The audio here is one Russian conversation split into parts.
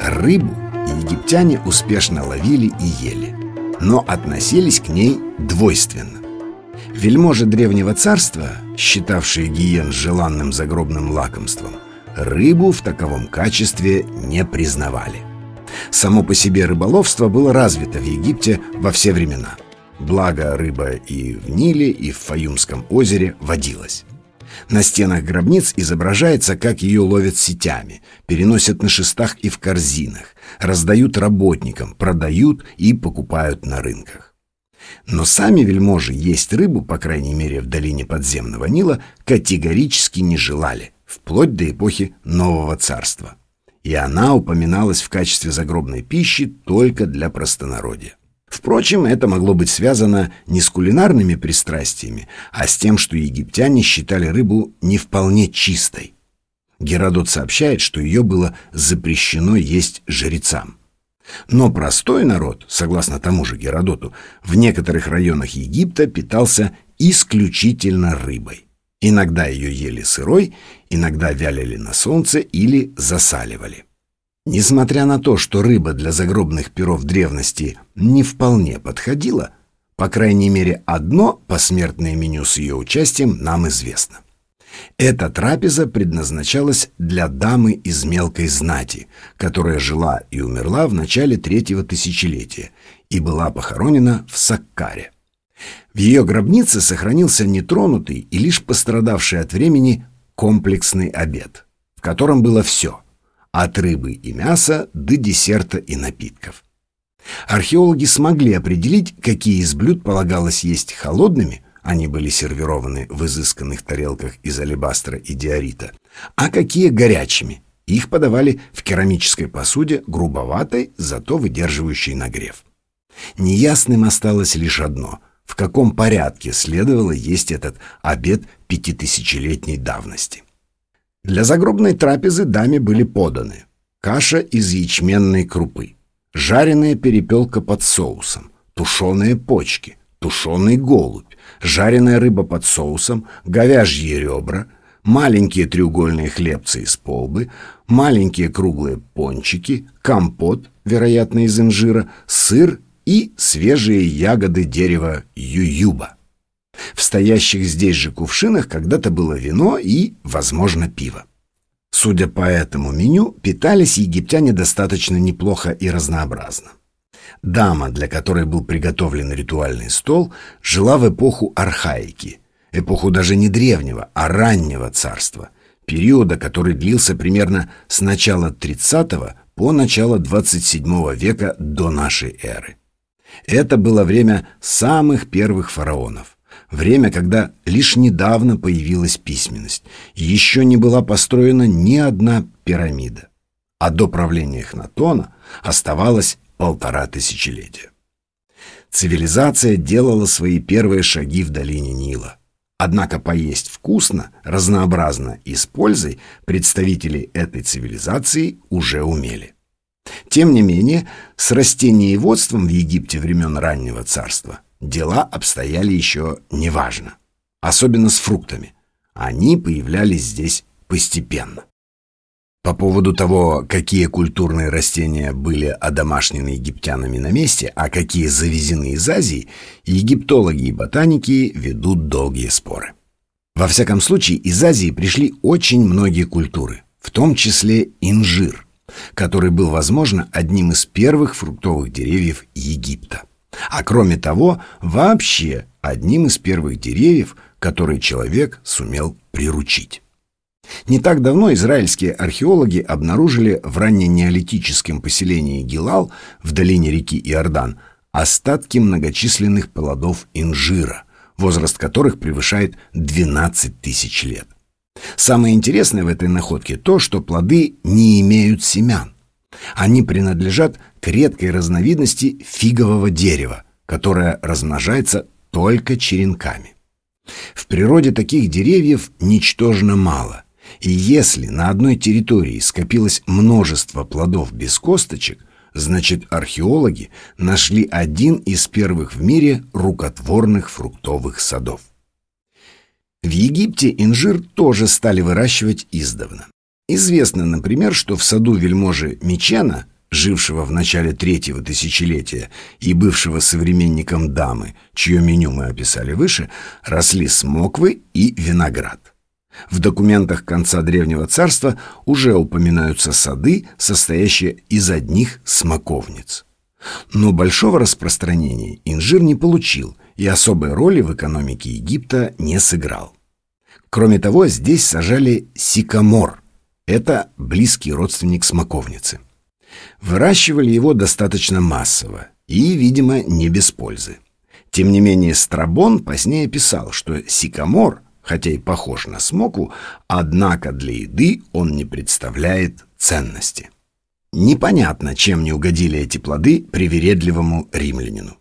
Рыбу египтяне успешно ловили и ели, но относились к ней двойственно. Вельможи древнего царства, считавшие гиен желанным загробным лакомством, рыбу в таковом качестве не признавали. Само по себе рыболовство было развито в Египте во все времена. Благо рыба и в Ниле, и в Фаюмском озере водилась. На стенах гробниц изображается, как ее ловят сетями, переносят на шестах и в корзинах, раздают работникам, продают и покупают на рынках. Но сами вельможи есть рыбу, по крайней мере в долине подземного Нила, категорически не желали, вплоть до эпохи Нового Царства. И она упоминалась в качестве загробной пищи только для простонародья. Впрочем, это могло быть связано не с кулинарными пристрастиями, а с тем, что египтяне считали рыбу не вполне чистой. Геродот сообщает, что ее было запрещено есть жрецам. Но простой народ, согласно тому же Геродоту, в некоторых районах Египта питался исключительно рыбой. Иногда ее ели сырой, иногда вялили на солнце или засаливали. Несмотря на то, что рыба для загробных перов древности не вполне подходила, по крайней мере, одно посмертное меню с ее участием нам известно. Эта трапеза предназначалась для дамы из мелкой знати, которая жила и умерла в начале третьего тысячелетия и была похоронена в Саккаре. В ее гробнице сохранился нетронутый и лишь пострадавший от времени комплексный обед, в котором было все от рыбы и мяса до десерта и напитков. Археологи смогли определить, какие из блюд полагалось есть холодными, они были сервированы в изысканных тарелках из алебастра и диорита, а какие горячими. Их подавали в керамической посуде, грубоватой, зато выдерживающей нагрев. Неясным осталось лишь одно – в каком порядке следовало есть этот обед пятитысячелетней давности. Для загробной трапезы даме были поданы каша из ячменной крупы, жареная перепелка под соусом, тушеные почки, тушеный голубь, жареная рыба под соусом, говяжьи ребра, маленькие треугольные хлебцы из полбы, маленькие круглые пончики, компот, вероятно, из инжира, сыр и свежие ягоды дерева ююба. В стоящих здесь же кувшинах когда-то было вино и, возможно, пиво. Судя по этому меню, питались египтяне достаточно неплохо и разнообразно. Дама, для которой был приготовлен ритуальный стол, жила в эпоху архаики, эпоху даже не древнего, а раннего царства, периода, который длился примерно с начала 30 по начало 27 века до нашей эры. Это было время самых первых фараонов. Время, когда лишь недавно появилась письменность, еще не была построена ни одна пирамида, а до правления Эхнатона оставалось полтора тысячелетия. Цивилизация делала свои первые шаги в долине Нила. Однако поесть вкусно, разнообразно и с пользой представители этой цивилизации уже умели. Тем не менее, с растениеводством в Египте времен раннего царства дела обстояли еще неважно. Особенно с фруктами. Они появлялись здесь постепенно. По поводу того, какие культурные растения были одомашнены египтянами на месте, а какие завезены из Азии, египтологи и ботаники ведут долгие споры. Во всяком случае, из Азии пришли очень многие культуры, в том числе инжир, который был, возможно, одним из первых фруктовых деревьев Египта а кроме того, вообще одним из первых деревьев, которые человек сумел приручить. Не так давно израильские археологи обнаружили в ранненеолитическом поселении Гилал в долине реки Иордан остатки многочисленных плодов инжира, возраст которых превышает 12 тысяч лет. Самое интересное в этой находке то, что плоды не имеют семян. Они принадлежат к редкой разновидности фигового дерева, которое размножается только черенками. В природе таких деревьев ничтожно мало, и если на одной территории скопилось множество плодов без косточек, значит археологи нашли один из первых в мире рукотворных фруктовых садов. В Египте инжир тоже стали выращивать издавна. Известно, например, что в саду вельможи Мичена, жившего в начале третьего тысячелетия и бывшего современником дамы, чье меню мы описали выше, росли смоквы и виноград. В документах конца Древнего Царства уже упоминаются сады, состоящие из одних смоковниц. Но большого распространения инжир не получил и особой роли в экономике Египта не сыграл. Кроме того, здесь сажали сикамор – это близкий родственник смоковницы. Выращивали его достаточно массово и, видимо, не без пользы. Тем не менее, Страбон позднее писал, что сикамор, хотя и похож на смоку, однако для еды он не представляет ценности. Непонятно, чем не угодили эти плоды привередливому римлянину.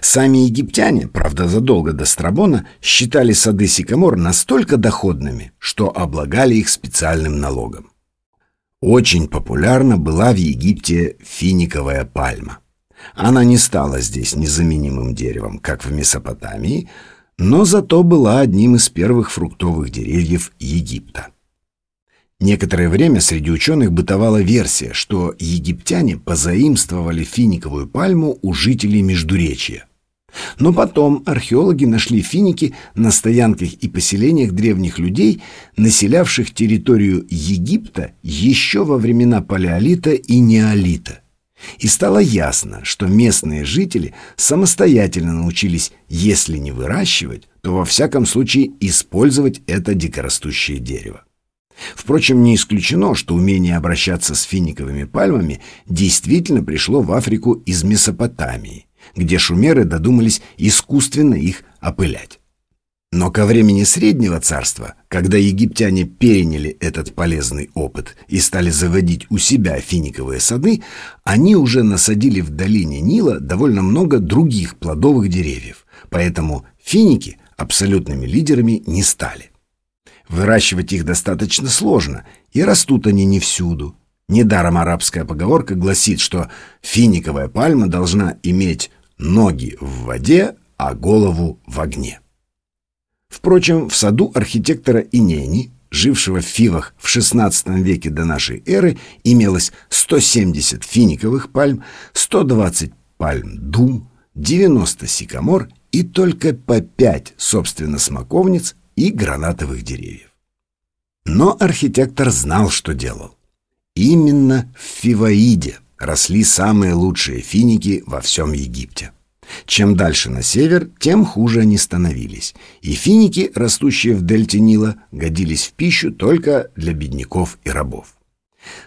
Сами египтяне, правда задолго до Страбона, считали сады сикамор настолько доходными, что облагали их специальным налогом. Очень популярна была в Египте финиковая пальма. Она не стала здесь незаменимым деревом, как в Месопотамии, но зато была одним из первых фруктовых деревьев Египта. Некоторое время среди ученых бытовала версия, что египтяне позаимствовали финиковую пальму у жителей Междуречья. Но потом археологи нашли финики на стоянках и поселениях древних людей, населявших территорию Египта еще во времена Палеолита и Неолита. И стало ясно, что местные жители самостоятельно научились, если не выращивать, то во всяком случае использовать это дикорастущее дерево. Впрочем, не исключено, что умение обращаться с финиковыми пальмами действительно пришло в Африку из Месопотамии, где шумеры додумались искусственно их опылять. Но ко времени Среднего Царства, когда египтяне переняли этот полезный опыт и стали заводить у себя финиковые сады, они уже насадили в долине Нила довольно много других плодовых деревьев, поэтому финики абсолютными лидерами не стали. Выращивать их достаточно сложно, и растут они не всюду. Недаром арабская поговорка гласит, что финиковая пальма должна иметь ноги в воде, а голову в огне. Впрочем, в саду архитектора Инени, жившего в Фивах в XVI веке до нашей эры, имелось 170 финиковых пальм, 120 пальм дум, 90 сикамор и только по 5, собственно, смоковниц и гранатовых деревьев. Но архитектор знал, что делал. Именно в Фиваиде росли самые лучшие финики во всем Египте. Чем дальше на север, тем хуже они становились, и финики, растущие в дельте Нила, годились в пищу только для бедняков и рабов.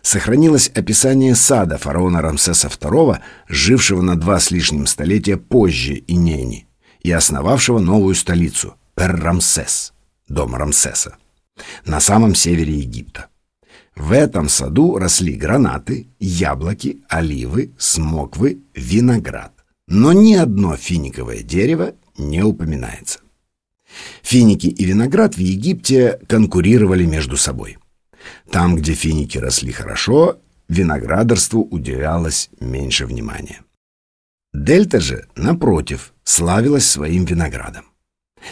Сохранилось описание сада фараона Рамсеса II, жившего на два с лишним столетия позже Инени и основавшего новую столицу – Пер-Рамсес дом Рамсеса, на самом севере Египта. В этом саду росли гранаты, яблоки, оливы, смоквы, виноград. Но ни одно финиковое дерево не упоминается. Финики и виноград в Египте конкурировали между собой. Там, где финики росли хорошо, виноградарству уделялось меньше внимания. Дельта же, напротив, славилась своим виноградом.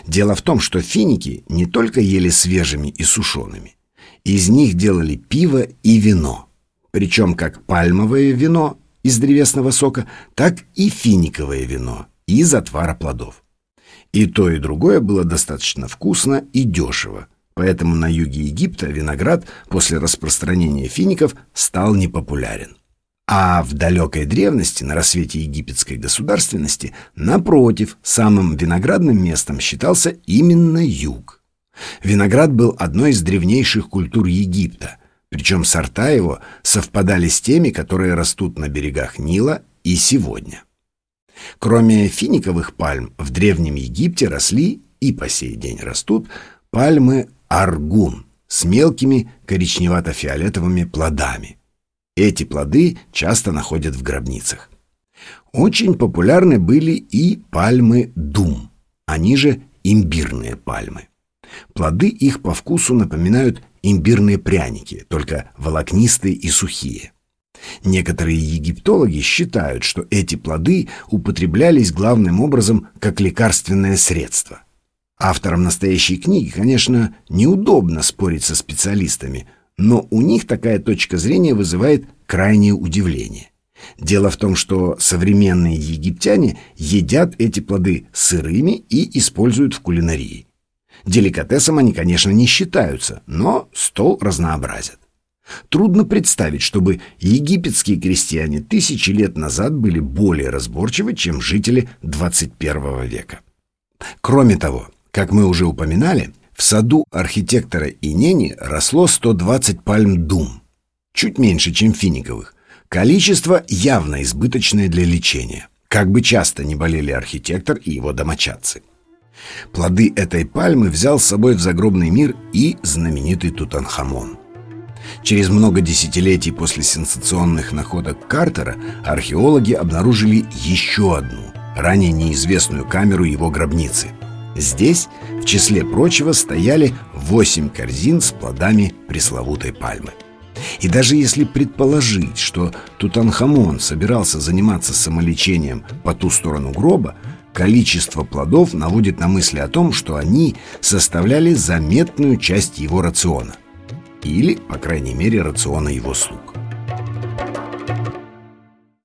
Дело в том, что финики не только ели свежими и сушеными. Из них делали пиво и вино. Причем как пальмовое вино из древесного сока, так и финиковое вино из отвара плодов. И то, и другое было достаточно вкусно и дешево. Поэтому на юге Египта виноград после распространения фиников стал непопулярен. А в далекой древности, на рассвете египетской государственности, напротив, самым виноградным местом считался именно юг. Виноград был одной из древнейших культур Египта, причем сорта его совпадали с теми, которые растут на берегах Нила и сегодня. Кроме финиковых пальм, в Древнем Египте росли и по сей день растут пальмы аргун с мелкими коричневато-фиолетовыми плодами – эти плоды часто находят в гробницах. Очень популярны были и пальмы дум, они же имбирные пальмы. Плоды их по вкусу напоминают имбирные пряники, только волокнистые и сухие. Некоторые египтологи считают, что эти плоды употреблялись главным образом как лекарственное средство. Авторам настоящей книги, конечно, неудобно спорить со специалистами, но у них такая точка зрения вызывает крайнее удивление. Дело в том, что современные египтяне едят эти плоды сырыми и используют в кулинарии. Деликатесом они, конечно, не считаются, но стол разнообразят. Трудно представить, чтобы египетские крестьяне тысячи лет назад были более разборчивы, чем жители 21 века. Кроме того, как мы уже упоминали, в саду архитектора Инени росло 120 пальм дум, чуть меньше, чем финиковых. Количество явно избыточное для лечения. Как бы часто не болели архитектор и его домочадцы. Плоды этой пальмы взял с собой в загробный мир и знаменитый Тутанхамон. Через много десятилетий после сенсационных находок Картера археологи обнаружили еще одну, ранее неизвестную камеру его гробницы. Здесь, в числе прочего, стояли восемь корзин с плодами пресловутой пальмы. И даже если предположить, что Тутанхамон собирался заниматься самолечением по ту сторону гроба, количество плодов наводит на мысли о том, что они составляли заметную часть его рациона. Или, по крайней мере, рациона его слуг.